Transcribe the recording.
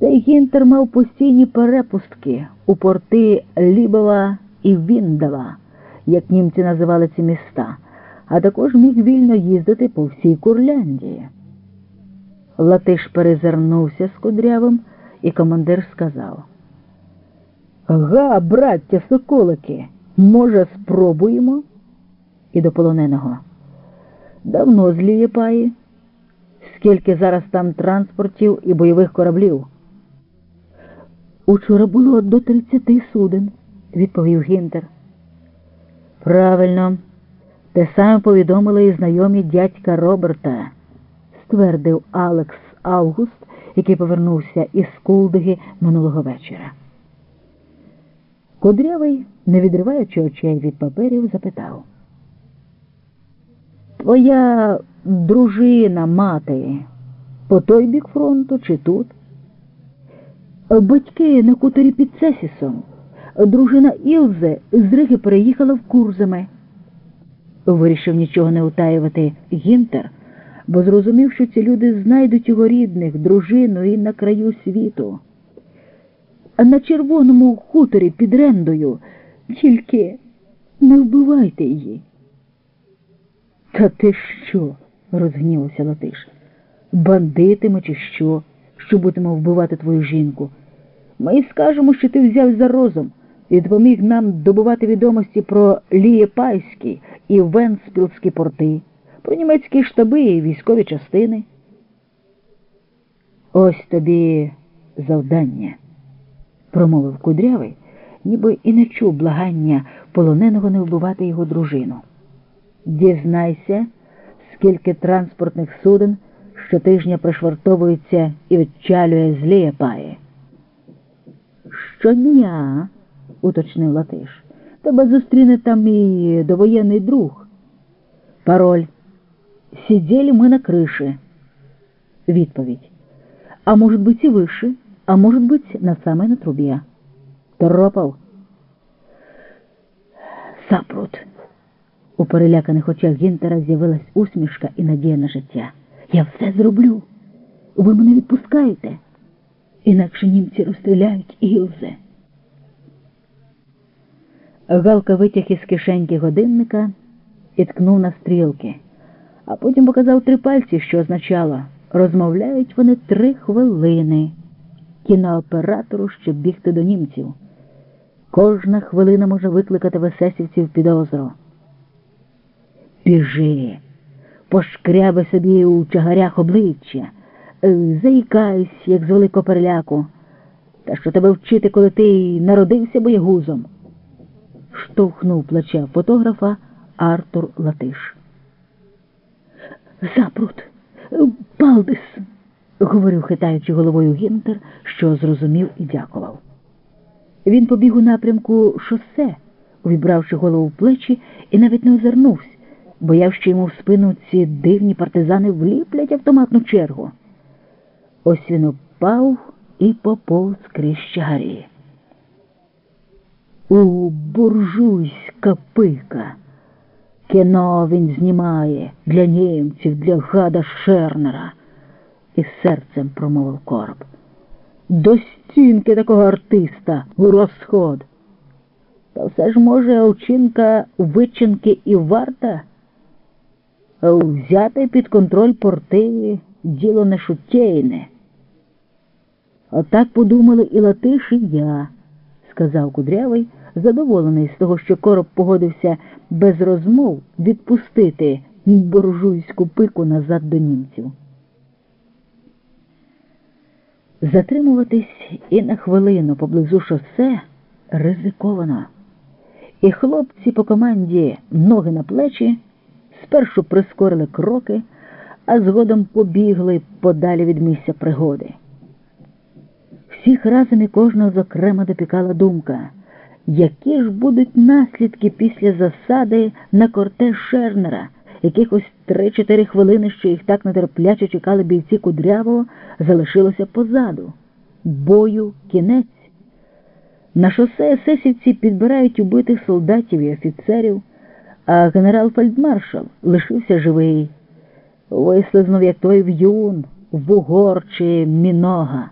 Цей гінтер мав постійні перепустки у порти Лібова і Віндава, як німці називали ці міста, а також міг вільно їздити по всій Курляндії. Латиш перезирнувся з кудрявим, і командир сказав. Га, браття соколики, може, спробуємо? І до полоненого. Давно з Лієпаї. Скільки зараз там транспортів і бойових кораблів? Учора було до 30 суден, відповів Гінтер. Правильно, те саме повідомили і знайомі дядька Роберта, ствердив Алекс Август, який повернувся із Кулдиги минулого вечора. Кудрявий, не відриваючи очей від паперів, запитав. Твоя дружина, мати, по той бік фронту чи тут? Батьки на хуторі під Цесісом. Дружина Ілзе з Риги переїхала в Курзами. Вирішив нічого не утаювати Гінтер, бо зрозумів, що ці люди знайдуть його рідних, дружину і на краю світу. На червоному хуторі під рендою тільки не вбивайте її. Та ти що? розгнівався Латиш. Бандитиме чи що, що будемо вбивати твою жінку? Ми скажемо, що ти взяв за розум і допоміг нам добувати відомості про Лієпайські і Венспілські порти, про німецькі штаби і військові частини. Ось тобі завдання, промовив кудрявий, ніби і не чув благання полоненого не вбивати його дружину. Дізнайся, скільки транспортних суден щотижня пришвартовується і відчалює з Лієпаї. Щодня, уточнив Латиш, тебе зустріне там і довоєнний друг. Пароль. Сидели мы на крыше. Відповідь. А может быть и выше, а может быть на самой на трубе. Торопов. Сапрут. У переляканих очах Гінтера з'явилась усмішка і надія на життя. Я все зроблю. Ви мене відпускаєте, інакше німці розстріляють Ілзе. Галка витяг із кишеньки годинника і ткнув на стрілки, а потім показав три пальці, що означало розмовляють вони три хвилини. Кінооператору, щоб бігти до німців. Кожна хвилина може викликати весесівців підозру. Біжи, пошкряби собі у чагарях обличчя, заїкаюсь, як з великого переляку. Та що тебе вчити, коли ти народився боєгузом? Штовхнув плече фотографа Артур Латиш. Запрут, Балдис, говорив, хитаючи головою Гінтер, що зрозумів і дякував. Він побіг у напрямку шосе, увібравши голову в плечі, і навіть не озирнувся, бояв, що йому в спину ці дивні партизани вліплять автоматну чергу. Ось він упав і поповз крізь чагарі. У буржуйська пика. Кіно він знімає для німців, для гада Шернера. І серцем промовив короб. До стінки такого артиста у розход. Та все ж, може, очинка вичинки і варта. Взяти під контроль порти діло не шутєйне. Отак подумали і Латиш, і я, сказав кудрявий, задоволений з того, що короб погодився без розмов відпустити буржуйську пику назад до німців. Затримуватись і на хвилину поблизу шосе ризиковано. І хлопці по команді ноги на плечі спершу прискорили кроки, а згодом побігли подалі від місця пригоди. Всіх разом і кожного зокрема допікала думка, які ж будуть наслідки після засади на кортеж Шернера, якихось три-чотири хвилини, що їх так нетерпляче чекали бійці кудрявого, залишилося позаду. Бою кінець. На шосе есесівці підбирають убитих солдатів і офіцерів, а генерал фельдмаршал лишився живий, вислизнув, як той в'юн, вугор чи мінога.